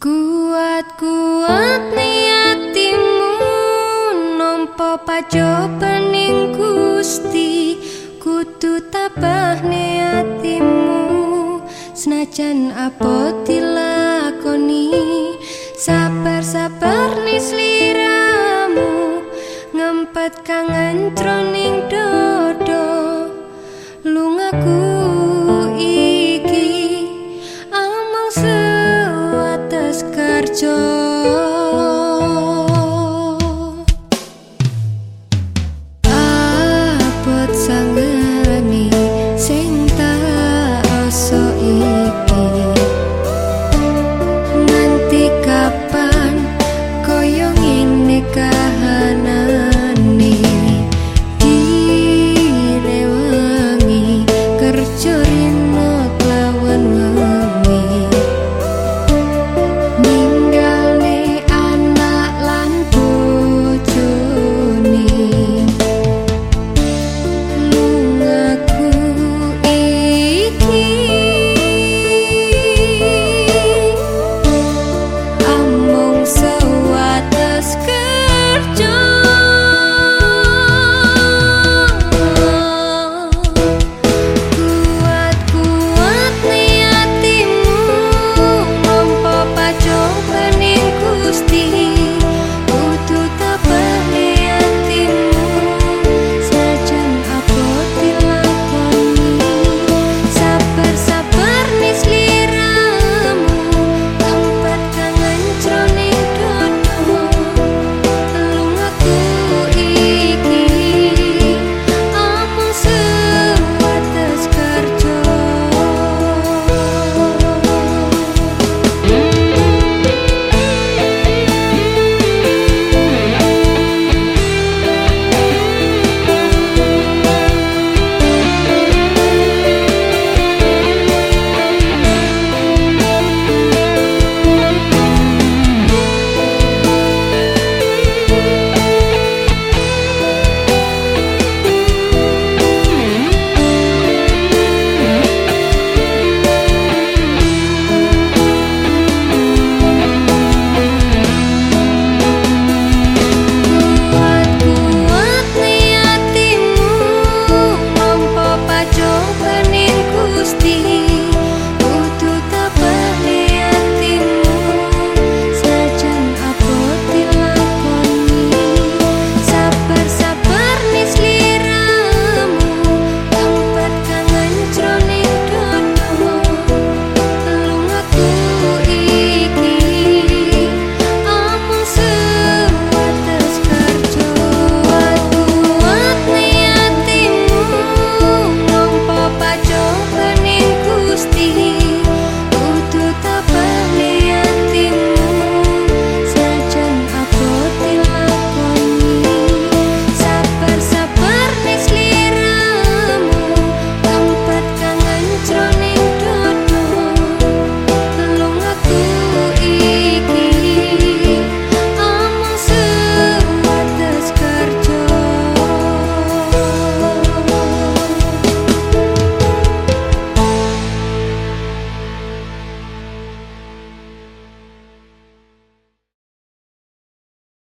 Kuat kuat niatimu nompo pajo pening Gusti. Kudu tabah niatimu senajan apa dilakoni? Sabar sabar nis liramu ngempet kangen tron cho